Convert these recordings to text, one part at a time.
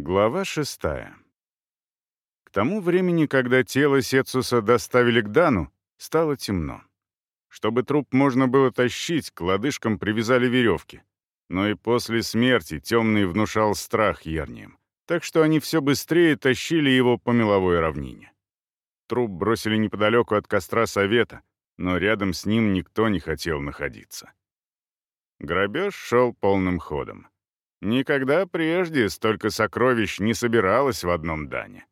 Глава шестая. К тому времени, когда тело Сетсуса доставили к Дану, стало темно. Чтобы труп можно было тащить, к лодыжкам привязали веревки. Но и после смерти темный внушал страх ярниям, так что они все быстрее тащили его по меловой равнине. Труп бросили неподалеку от костра совета, но рядом с ним никто не хотел находиться. Грабеж шел полным ходом. Никогда прежде столько сокровищ не собиралось в одном дане.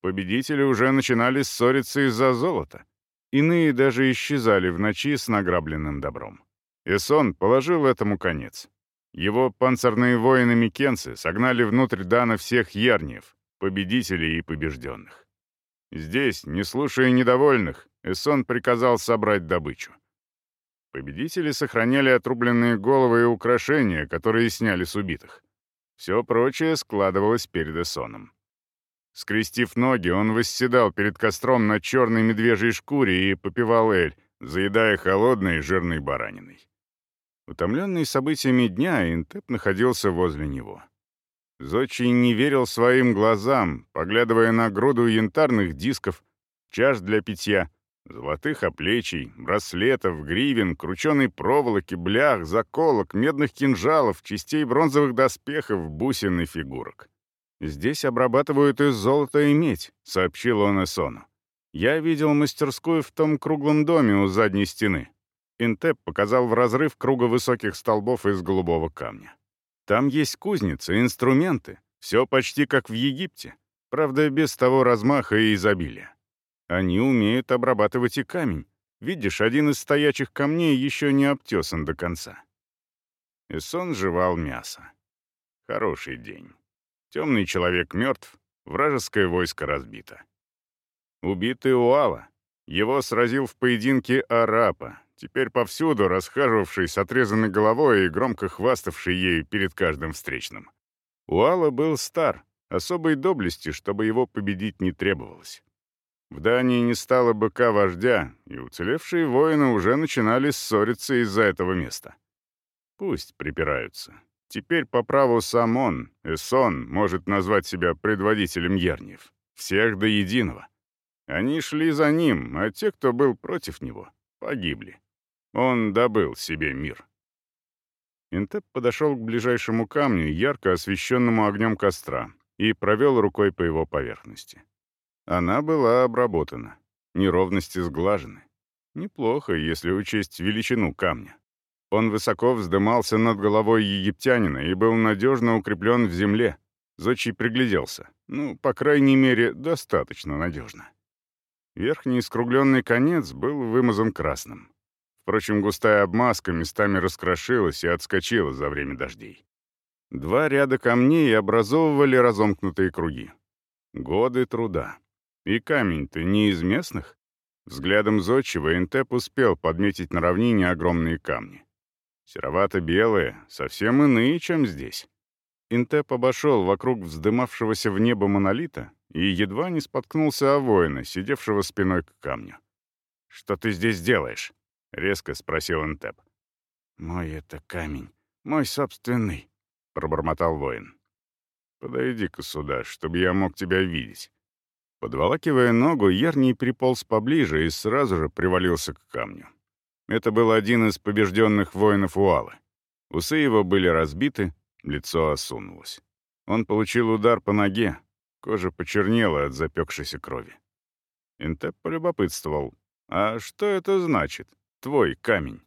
Победители уже начинали ссориться из-за золота. Иные даже исчезали в ночи с награбленным добром. Эсон положил этому конец. Его панцирные воины Микенцы согнали внутрь Дана всех ярниев, победителей и побежденных. Здесь, не слушая недовольных, Эсон приказал собрать добычу. Победители сохраняли отрубленные головы и украшения, которые сняли с убитых. Все прочее складывалось перед Эсоном. Скрестив ноги, он восседал перед костром на черной медвежьей шкуре и попивал эль, заедая холодной жирной бараниной. Утомленный событиями дня, Интеп находился возле него. Зодчий не верил своим глазам, поглядывая на груду янтарных дисков, чаш для питья — Золотых оплечий, браслетов, гривен, крученой проволоки, блях, заколок, медных кинжалов, частей бронзовых доспехов, бусин и фигурок. «Здесь обрабатывают из золота и медь», — сообщил он Эсону. «Я видел мастерскую в том круглом доме у задней стены». Интеп показал в разрыв круга высоких столбов из голубого камня. «Там есть кузницы, инструменты, все почти как в Египте, правда, без того размаха и изобилия. Они умеют обрабатывать и камень. Видишь, один из стоячих камней еще не обтесан до конца. Эсон жевал мясо. Хороший день. Темный человек мертв, вражеское войско разбито. Убитый Уала. Его сразил в поединке Арапа, теперь повсюду расхаживавший с отрезанной головой и громко хваставший ею перед каждым встречным. Уала был стар, особой доблести, чтобы его победить не требовалось. В Дании не стало быка-вождя, и уцелевшие воины уже начинали ссориться из-за этого места. Пусть припираются. Теперь по праву сам он, Эсон, может назвать себя предводителем Ярниев. Всех до единого. Они шли за ним, а те, кто был против него, погибли. Он добыл себе мир. Интеп подошел к ближайшему камню, ярко освещенному огнем костра, и провел рукой по его поверхности. Она была обработана. Неровности сглажены. Неплохо, если учесть величину камня. Он высоко вздымался над головой египтянина и был надежно укреплен в земле. Зодчий пригляделся. Ну, по крайней мере, достаточно надежно. Верхний скругленный конец был вымазан красным. Впрочем, густая обмазка местами раскрошилась и отскочила за время дождей. Два ряда камней образовывали разомкнутые круги. Годы труда. И камень-то не из местных. Взглядом зодчего Интеп успел подметить на равнине огромные камни. Серовато-белые, совсем иные, чем здесь. Интеп обошел вокруг вздымавшегося в небо монолита и едва не споткнулся о воина, сидевшего спиной к камню. «Что ты здесь делаешь?» — резко спросил Интеп. «Мой это камень, мой собственный», — пробормотал воин. «Подойди-ка сюда, чтобы я мог тебя видеть». Подволакивая ногу, Ерний приполз поближе и сразу же привалился к камню. Это был один из побежденных воинов Уалы. Усы его были разбиты, лицо осунулось. Он получил удар по ноге, кожа почернела от запекшейся крови. Интеп полюбопытствовал. «А что это значит? Твой камень?»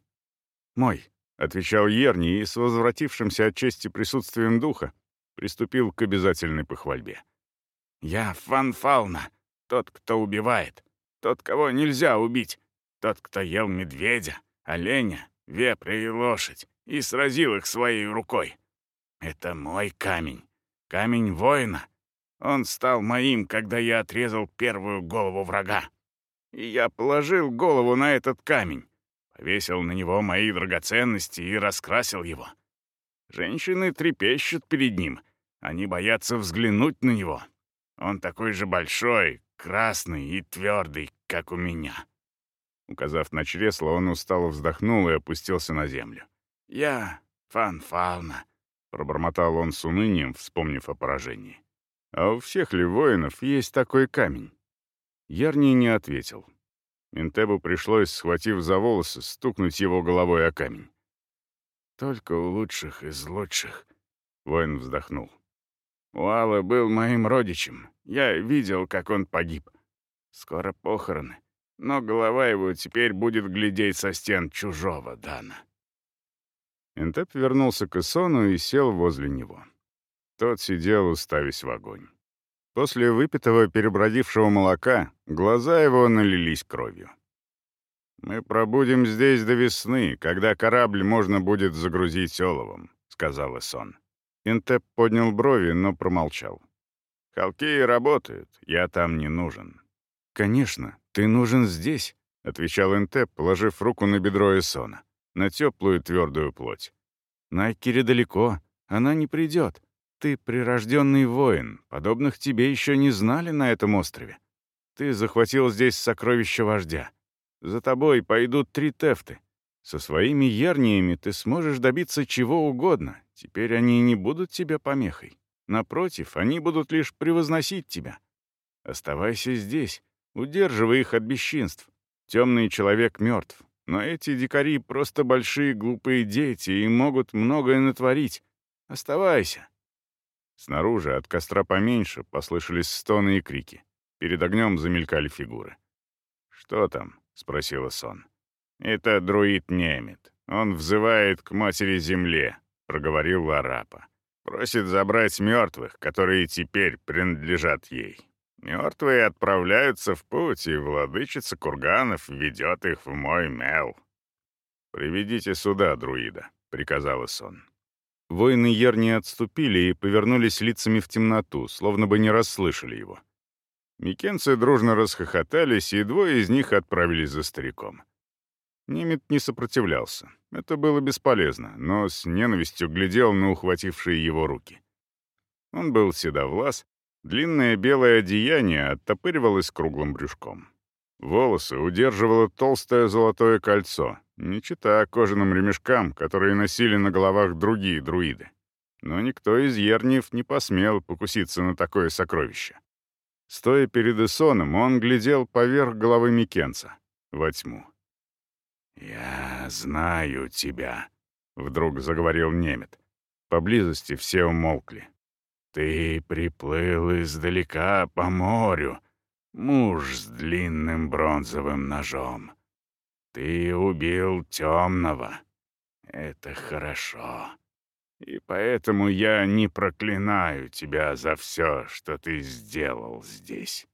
«Мой», — отвечал Ерни и с возвратившимся от чести присутствием духа приступил к обязательной похвальбе. Я Фанфауна, тот, кто убивает, тот, кого нельзя убить, тот, кто ел медведя, оленя, вепря и лошадь и сразил их своей рукой. Это мой камень, камень воина. Он стал моим, когда я отрезал первую голову врага. И я положил голову на этот камень, повесил на него мои драгоценности и раскрасил его. Женщины трепещут перед ним, они боятся взглянуть на него, он такой же большой, красный и твердый, как у меня». Указав на чресло, он устало вздохнул и опустился на землю. «Я Фанфална, пробормотал он с унынием, вспомнив о поражении. «А у всех ли воинов есть такой камень?» Ярни не ответил. Интебу пришлось, схватив за волосы, стукнуть его головой о камень. «Только у лучших из лучших», — воин вздохнул. «Уалла был моим родичем. Я видел, как он погиб. Скоро похороны, но голова его теперь будет глядеть со стен чужого Дана». Интеп вернулся к Исону и сел возле него. Тот сидел, уставясь в огонь. После выпитого перебродившего молока глаза его налились кровью. «Мы пробудем здесь до весны, когда корабль можно будет загрузить оловом», — сказал Исон. Интеп поднял брови, но промолчал. «Халкеи работают, я там не нужен». «Конечно, ты нужен здесь», — отвечал Интеп, положив руку на бедро Эсона на теплую твердую плоть. Найкере далеко, она не придет. Ты прирожденный воин, подобных тебе еще не знали на этом острове. Ты захватил здесь сокровища вождя. За тобой пойдут три тефты. Со своими ярниями ты сможешь добиться чего угодно. Теперь они не будут тебе помехой. Напротив, они будут лишь превозносить тебя. Оставайся здесь, удерживай их от бесчинств. Темный человек мертв, но эти дикари просто большие глупые дети и могут многое натворить. Оставайся». Снаружи, от костра поменьше, послышались стоны и крики. Перед огнем замелькали фигуры. «Что там?» — спросила Сон. «Это друид Немет. Он взывает к матери земле», — проговорил Ларапа. «Просит забрать мертвых, которые теперь принадлежат ей. Мертвые отправляются в путь, и владычица курганов ведет их в мой мел. «Приведите сюда, друида», — приказал Исон. Воины Ерни отступили и повернулись лицами в темноту, словно бы не расслышали его. Микенцы дружно расхохотались, и двое из них отправились за стариком. Немет не сопротивлялся. Это было бесполезно, но с ненавистью глядел на ухватившие его руки. Он был седовлас, Длинное белое одеяние оттопыривалось круглым брюшком. Волосы удерживало толстое золотое кольцо, не чита кожаным ремешкам, которые носили на головах другие друиды. Но никто из ерниев не посмел покуситься на такое сокровище. Стоя перед Исоном, он глядел поверх головы Микенца, во тьму. «Я знаю тебя», — вдруг заговорил немет. Поблизости все умолкли. Ты приплыл издалека по морю, муж с длинным бронзовым ножом. Ты убил темного. Это хорошо. И поэтому я не проклинаю тебя за все, что ты сделал здесь.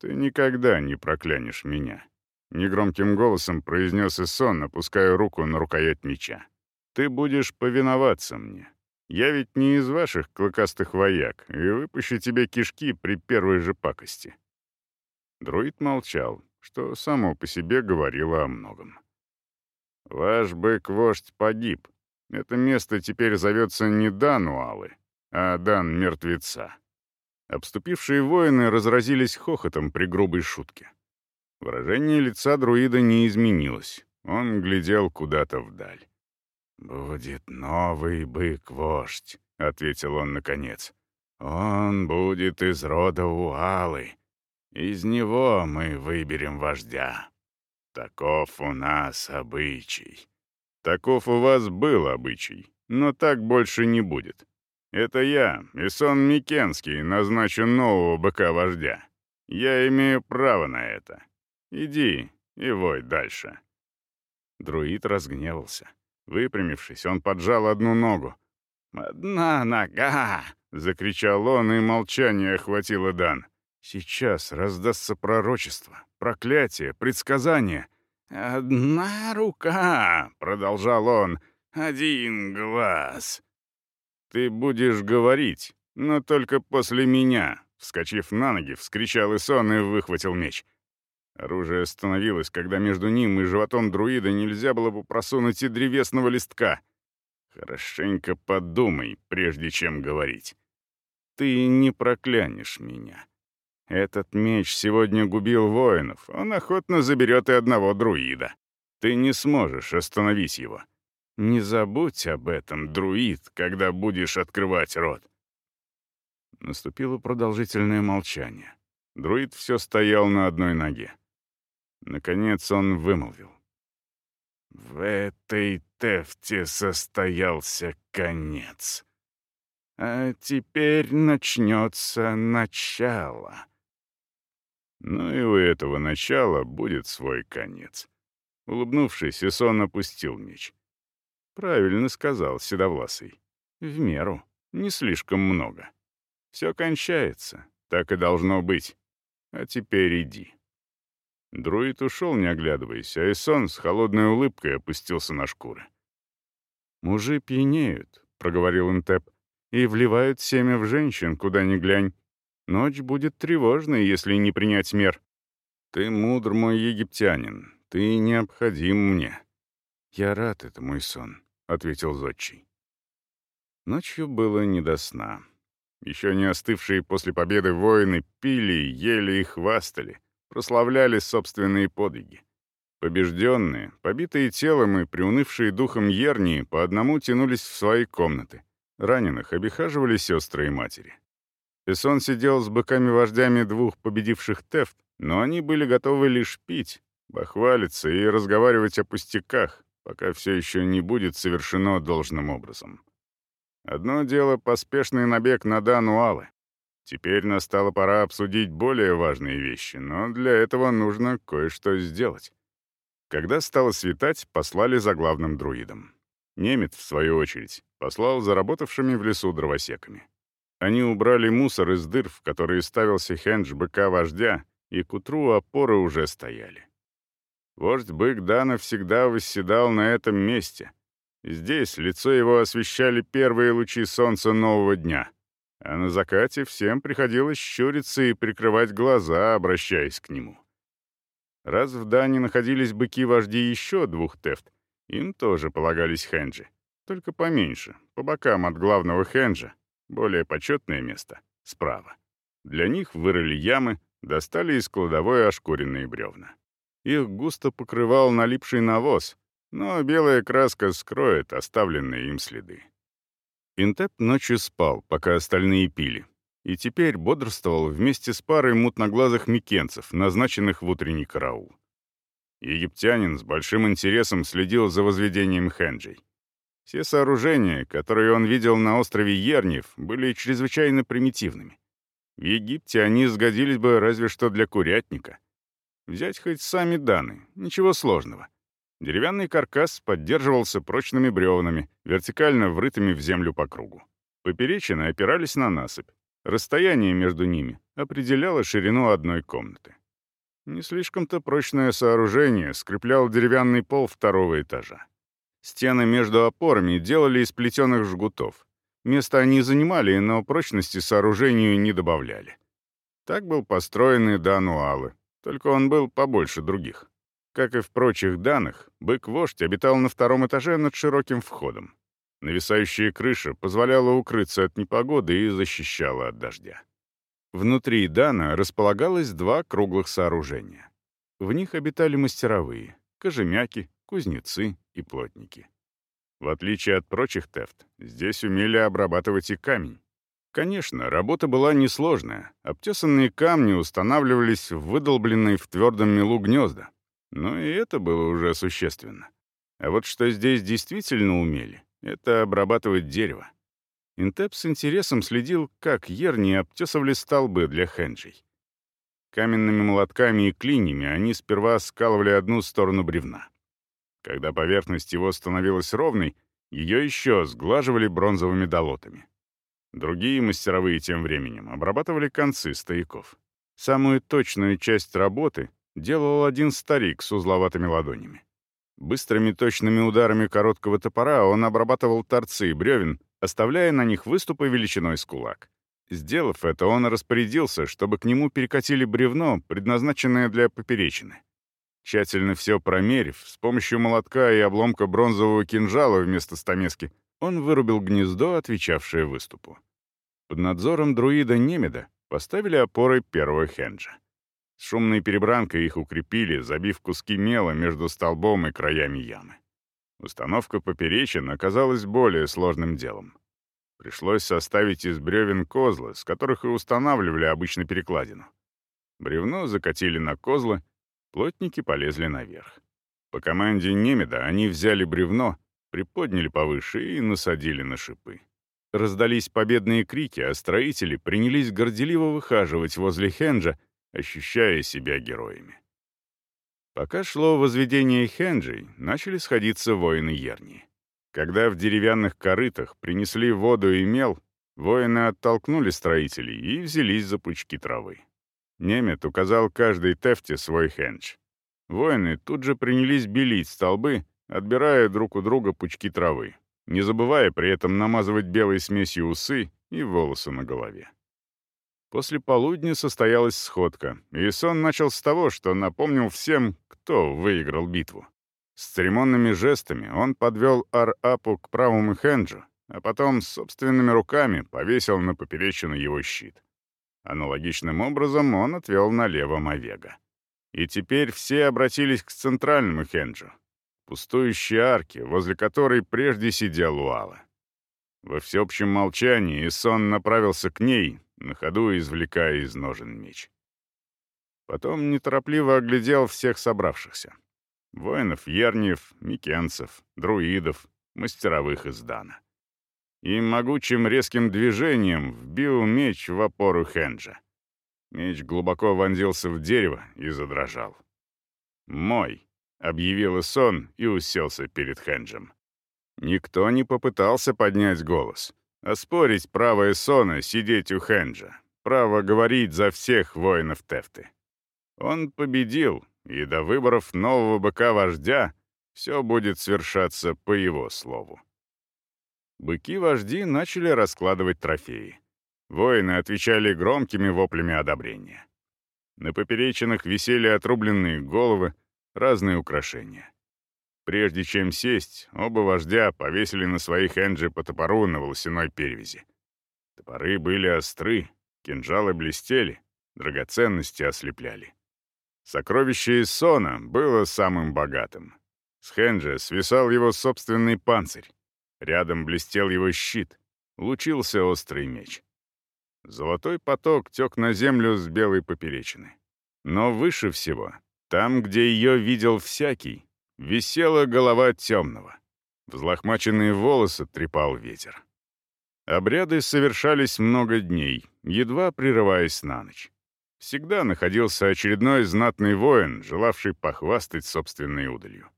Ты никогда не проклянешь меня. Негромким голосом произнес Исон, опуская руку на рукоять меча. Ты будешь повиноваться мне. Я ведь не из ваших клыкастых вояк, и выпущу тебе кишки при первой же пакости». Друид молчал, что само по себе говорило о многом. «Ваш бык-вождь погиб. Это место теперь зовется не Дануалы, а Дан Мертвеца». Обступившие воины разразились хохотом при грубой шутке. Выражение лица друида не изменилось. Он глядел куда-то вдаль. «Будет новый бык-вождь», — ответил он наконец. «Он будет из рода Уалы. Из него мы выберем вождя. Таков у нас обычай». «Таков у вас был обычай, но так больше не будет. Это я, Исон Микенский, назначу нового быка-вождя. Я имею право на это. Иди и вой дальше». Друид разгневался. Выпрямившись, он поджал одну ногу. «Одна нога!» — закричал он, и молчание охватило Дан. «Сейчас раздастся пророчество, проклятие, предсказание». «Одна рука!» — продолжал он. «Один глаз!» «Ты будешь говорить, но только после меня!» Вскочив на ноги, вскричал Исон и выхватил меч. Оружие остановилось, когда между ним и животом друида нельзя было бы просунуть и древесного листка. Хорошенько подумай, прежде чем говорить. Ты не проклянешь меня. Этот меч сегодня губил воинов, он охотно заберет и одного друида. Ты не сможешь остановить его. Не забудь об этом, друид, когда будешь открывать рот. Наступило продолжительное молчание. Друид все стоял на одной ноге. Наконец он вымолвил. В этой тефте состоялся конец. А теперь начнется начало. Ну и у этого начала будет свой конец. Улыбнувшись, Исон опустил меч. Правильно сказал Седовласый. В меру, не слишком много. Все кончается, так и должно быть. А теперь иди. Друид ушел, не оглядываясь, а Исон с холодной улыбкой опустился на шкуры. «Мужи пьянеют», — проговорил Интеп, — «и вливают семя в женщин, куда ни глянь. Ночь будет тревожной, если не принять мер. Ты мудр, мой египтянин, ты необходим мне». «Я рад это, мой сон», — ответил Зодчий. Ночью было не до сна. Еще не остывшие после победы воины пили, ели и хвастали — прославляли собственные подвиги. Побежденные, побитые телом и приунывшие духом ернии по одному тянулись в свои комнаты. Раненых обихаживали сестры и матери. Эсон сидел с быками-вождями двух победивших тефт, но они были готовы лишь пить, бахвалиться и разговаривать о пустяках, пока все еще не будет совершено должным образом. Одно дело — поспешный набег на Дануалы, Теперь настала пора обсудить более важные вещи, но для этого нужно кое-что сделать. Когда стало светать, послали за главным друидом. Немец, в свою очередь, послал за работавшими в лесу дровосеками. Они убрали мусор из дыр, в которые ставился хендж быка-вождя, и к утру опоры уже стояли. Вождь-бык Дана всегда восседал на этом месте. Здесь лицо его освещали первые лучи солнца нового дня — а на закате всем приходилось щуриться и прикрывать глаза, обращаясь к нему. Раз в Дане находились быки-вожди еще двух тефт, им тоже полагались хенджи, только поменьше, по бокам от главного хенджа, более почетное место, справа. Для них вырыли ямы, достали из кладовой ошкуренные бревна. Их густо покрывал налипший навоз, но белая краска скроет оставленные им следы. Интеп ночью спал, пока остальные пили, и теперь бодрствовал вместе с парой мутноглазых микенцев, назначенных в утренний караул. Египтянин с большим интересом следил за возведением хенджей. Все сооружения, которые он видел на острове Ерниев, были чрезвычайно примитивными. В Египте они сгодились бы разве что для курятника. Взять хоть сами Даны, ничего сложного — Деревянный каркас поддерживался прочными бревнами, вертикально врытыми в землю по кругу. Поперечины опирались на насыпь. Расстояние между ними определяло ширину одной комнаты. Не слишком-то прочное сооружение скреплял деревянный пол второго этажа. Стены между опорами делали из плетеных жгутов. Место они занимали, но прочности сооружению не добавляли. Так был построен и Дануалы, только он был побольше других. Как и в прочих данных, бык-вождь обитал на втором этаже над широким входом. Нависающая крыша позволяла укрыться от непогоды и защищала от дождя. Внутри Дана располагалось два круглых сооружения. В них обитали мастеровые — кожемяки, кузнецы и плотники. В отличие от прочих тефт, здесь умели обрабатывать и камень. Конечно, работа была несложная. Обтесанные камни устанавливались в выдолбленные в твердом мелу гнезда, но и это было уже существенно. А вот что здесь действительно умели, это обрабатывать дерево. Интеп с интересом следил, как ерни обтесывали столбы для хенджей. Каменными молотками и клиньями они сперва скалывали одну сторону бревна. Когда поверхность его становилась ровной, ее еще сглаживали бронзовыми долотами. Другие мастеровые тем временем обрабатывали концы стояков. Самую точную часть работы делал один старик с узловатыми ладонями. Быстрыми точными ударами короткого топора он обрабатывал торцы бревен, оставляя на них выступы величиной с кулак. Сделав это, он распорядился, чтобы к нему перекатили бревно, предназначенное для поперечины. Тщательно все промерив, с помощью молотка и обломка бронзового кинжала вместо стамески, он вырубил гнездо, отвечавшее выступу. Под надзором друида Немеда поставили опоры первого хенджа. С шумной перебранкой их укрепили, забив куски мела между столбом и краями ямы. Установка поперечин оказалась более сложным делом. Пришлось составить из бревен козлы, с которых и устанавливали обычно перекладину. Бревно закатили на козлы, плотники полезли наверх. По команде Немеда они взяли бревно, приподняли повыше и насадили на шипы. Раздались победные крики, а строители принялись горделиво выхаживать возле Хенджа, ощущая себя героями. Пока шло возведение Хенджей, начали сходиться воины Ерни. Когда в деревянных корытах принесли воду и мел, воины оттолкнули строителей и взялись за пучки травы. Немет указал каждой тефте свой хендж. Воины тут же принялись белить столбы, отбирая друг у друга пучки травы, не забывая при этом намазывать белой смесью усы и волосы на голове. После полудня состоялась сходка, и сон начал с того, что напомнил всем, кто выиграл битву. С церемонными жестами он подвел Ар-Апу к правому Хенджу, а потом собственными руками повесил на поперечину его щит. Аналогичным образом он отвел налево Мавега. И теперь все обратились к центральному Хенджу, пустующей арке, возле которой прежде сидел Уала. Во всеобщем молчании Исон направился к ней, на ходу извлекая из ножен меч. Потом неторопливо оглядел всех собравшихся. Воинов Ерниев, Микенцев, друидов, мастеровых из Дана. И могучим резким движением вбил меч в опору Хенджа. Меч глубоко вонзился в дерево и задрожал. «Мой», объявил Исон и уселся перед Хенджем. Никто не попытался поднять голос, оспорить право Исона сидеть у Хенджа, право говорить за всех воинов Тефты. Он победил, и до выборов нового быка-вождя все будет свершаться по его слову. Быки-вожди начали раскладывать трофеи. Воины отвечали громкими воплями одобрения. На поперечинах висели отрубленные головы, разные украшения. Прежде чем сесть, оба вождя повесили на своих энджи по топору на волосяной перевязи. Топоры были остры, кинжалы блестели, драгоценности ослепляли. Сокровище из Сона было самым богатым. С Хенджа свисал его собственный панцирь. Рядом блестел его щит, лучился острый меч. Золотой поток тек на землю с белой поперечины. Но выше всего там, где ее видел всякий, висела голова темного. Взлохмаченные волосы трепал ветер. Обряды совершались много дней, едва прерываясь на ночь. Всегда находился очередной знатный воин, желавший похвастать собственной удалью.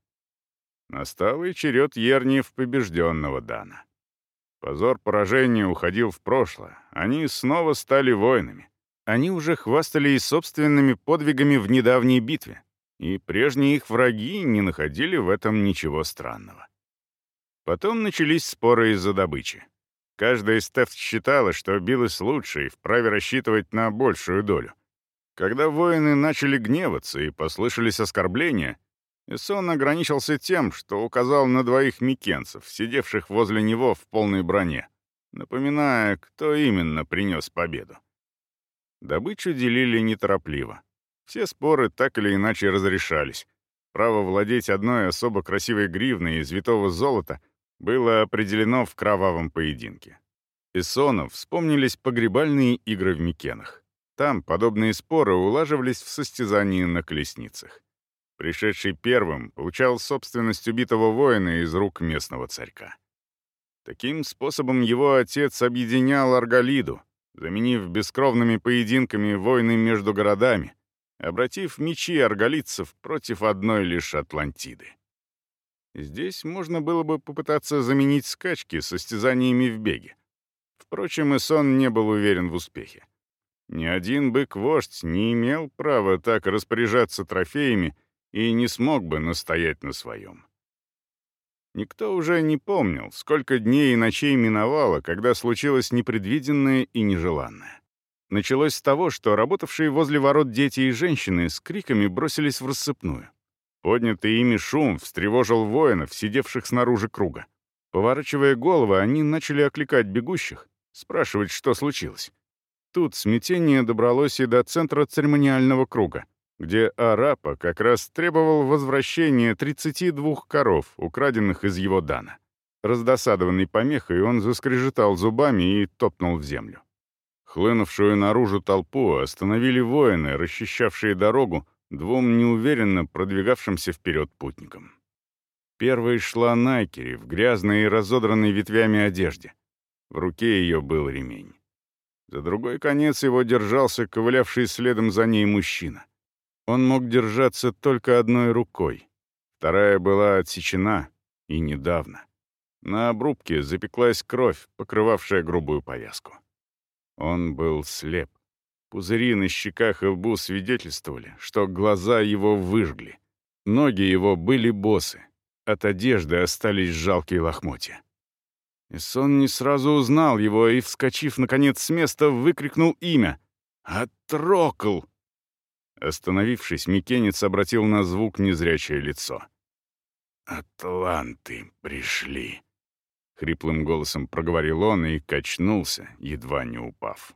Настал и черед Ерниев побежденного Дана. Позор поражения уходил в прошлое, они снова стали воинами. Они уже хвастали и собственными подвигами в недавней битве, и прежние их враги не находили в этом ничего странного. Потом начались споры из-за добычи. Каждая из тефт считала, что билась лучше и вправе рассчитывать на большую долю. Когда воины начали гневаться и послышались оскорбления, Эсон ограничился тем, что указал на двоих микенцев, сидевших возле него в полной броне, напоминая, кто именно принес победу. Добычу делили неторопливо. Все споры так или иначе разрешались. Право владеть одной особо красивой гривной из витого золота было определено в кровавом поединке. Эсонов вспомнились погребальные игры в Микенах. Там подобные споры улаживались в состязании на колесницах. Пришедший первым получал собственность убитого воина из рук местного царька. Таким способом его отец объединял Арголиду, заменив бескровными поединками войны между городами, обратив мечи арголитцев против одной лишь Атлантиды. Здесь можно было бы попытаться заменить скачки состязаниями в беге. Впрочем, Исон не был уверен в успехе. Ни один бык-вождь не имел права так распоряжаться трофеями и не смог бы настоять на своем. Никто уже не помнил, сколько дней и ночей миновало, когда случилось непредвиденное и нежеланное. Началось с того, что работавшие возле ворот дети и женщины с криками бросились в рассыпную. Поднятый ими шум встревожил воинов, сидевших снаружи круга. Поворачивая головы, они начали окликать бегущих, спрашивать, что случилось. Тут смятение добралось и до центра церемониального круга, где Арапа как раз требовал возвращения 32 коров, украденных из его дана. Раздосадованный помехой, он заскрежетал зубами и топнул в землю. Хлынувшую наружу толпу остановили воины, расчищавшие дорогу двум неуверенно продвигавшимся вперед путникам. Первой шла Найкери в грязной и разодранной ветвями одежде. В руке ее был ремень. За другой конец его держался ковылявший следом за ней мужчина. Он мог держаться только одной рукой. Вторая была отсечена, и недавно. На обрубке запеклась кровь, покрывавшая грубую повязку. Он был слеп. Пузыри на щеках и лбу свидетельствовали, что глаза его выжгли. Ноги его были босы. От одежды остались жалкие лохмотья. Исон не сразу узнал его и, вскочив, наконец, с места, выкрикнул имя. «Атрокл!» Остановившись, Микенец обратил на звук незрячее лицо. «Атланты пришли!» — хриплым голосом проговорил он и качнулся, едва не упав.